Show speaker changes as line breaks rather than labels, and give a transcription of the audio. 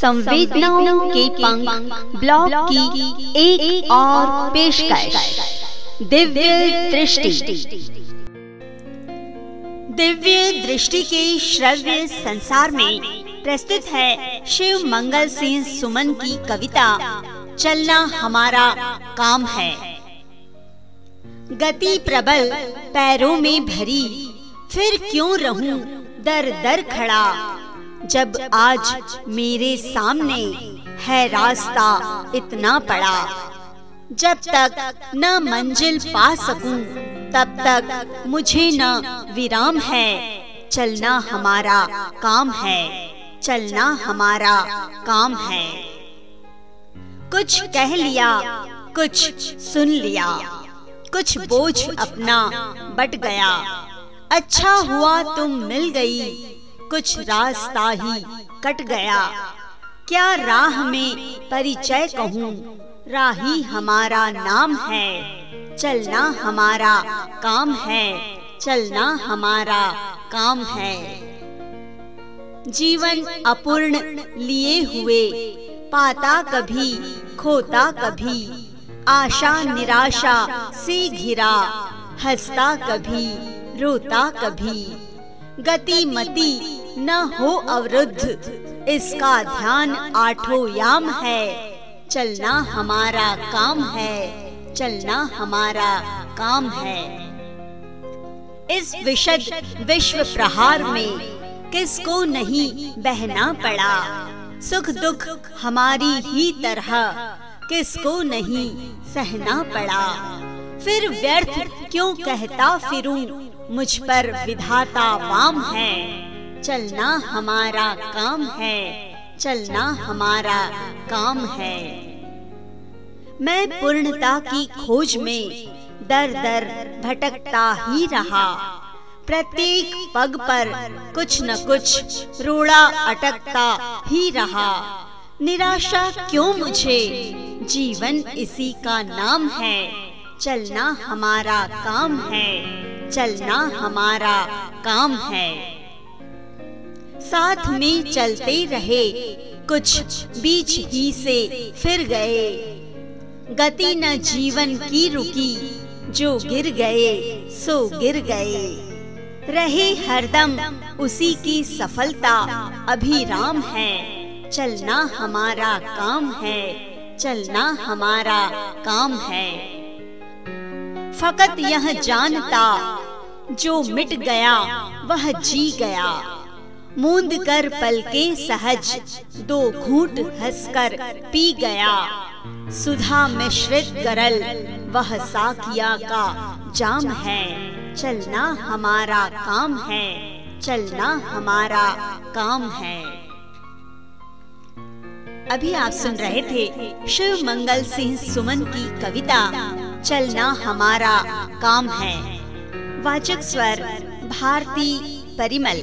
संवेदनाओं के पंख ब्लॉग की एक, एक और पेशकश। दिव्य दृष्टि। दिव्य दृष्टि के श्रव्य संसार में प्रस्तुत है शिव मंगल सिंह सुमन की कविता चलना हमारा काम है। गति प्रबल पैरों में भरी फिर क्यों रहूँ दर दर खड़ा? जब आज मेरे सामने है रास्ता इतना बड़ा, जब तक न मंजिल पा सकूँ, तब तक मुझे न विराम है। चलना हमारा काम है, चलना हमारा काम है। कुछ कह लिया, कुछ सुन लिया, कुछ बोझ अपना बट गया। अच्छा हुआ तुम मिल गई कुछ रास्ता ही कट गया। क्या राह में परिचय कहूँ? राही हमारा नाम है, चलना हमारा काम है, चलना हमारा काम है। जीवन अपूर्ण लिए हुए, पाता कभी, खोता कभी, आशा निराशा से घिरा, हंसता कभी, रोता कभी। गति मती न हो अवरुद्ध। इसका ध्यान आठो याम है। चलना हमारा काम है। चलना हमारा काम है। इस विशद विश्व प्रहार में किसको नहीं बहना पड़ा? सुख दुख हमारी ही तरह किसको नहीं सहना पड़ा? फिर व्यर्थ क्यों कहता फिरूं? मुझ पर विधाता वाम है। चलना हमारा काम है। चलना हमारा काम है। मैं पूर्णता की खोज में दर दर भटकता ही रहा। प्रत्येक पग पर कुछ न कुछ रोड़ा अटकता ही रहा। निराशा क्यों मुझे? जीवन इसी का नाम है। चलना हमारा काम है। चलना हमारा काम है। साथ में चलते रहे। कुछ बीच ही से फिर गए। गति न जीवन की रुकी। जो गिर गए, सो गिर गए। रहे हरदम, उसी की सफलता। अभिराम है। चलना हमारा काम है। चलना हमारा काम है। फकत यह जानता, जो मिट गया, वह जी गया। मूंद कर पल के सहज दो घूट हंसकर पी गया। सुधा मिश्रित गरल वह साकिया का जाम है। चलना हमारा काम है चलना हमारा काम है। अभी आप सुन रहे थे शिव मंगल सिंह सुमन की कविता चलना हमारा काम है। वाचक स्वर भारती परिमल।